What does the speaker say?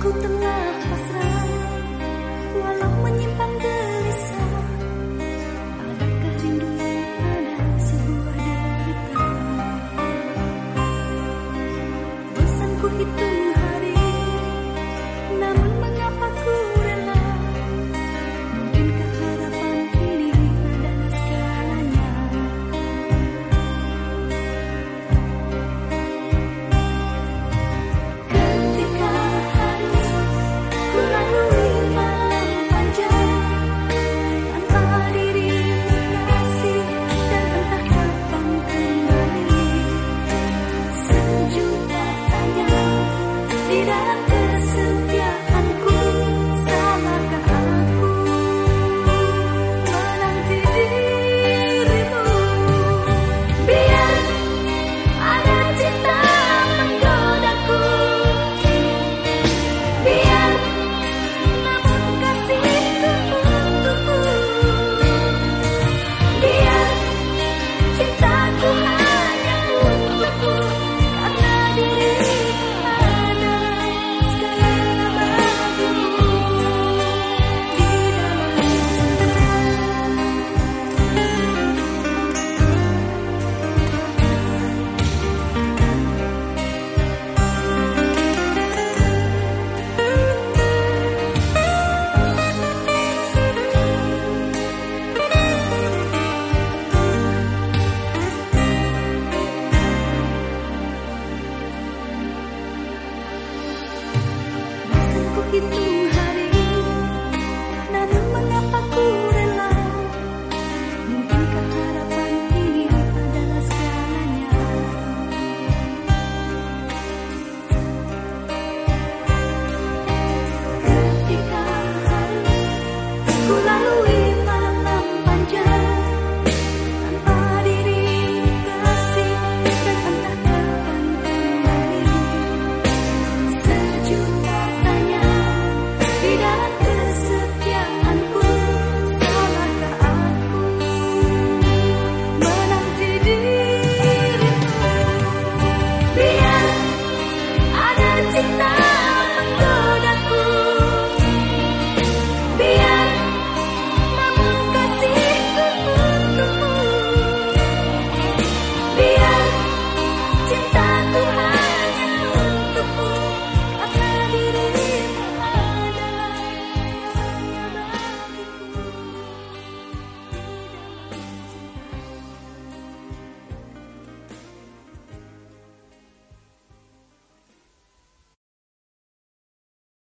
ku tengah pasrah. realidad. pintu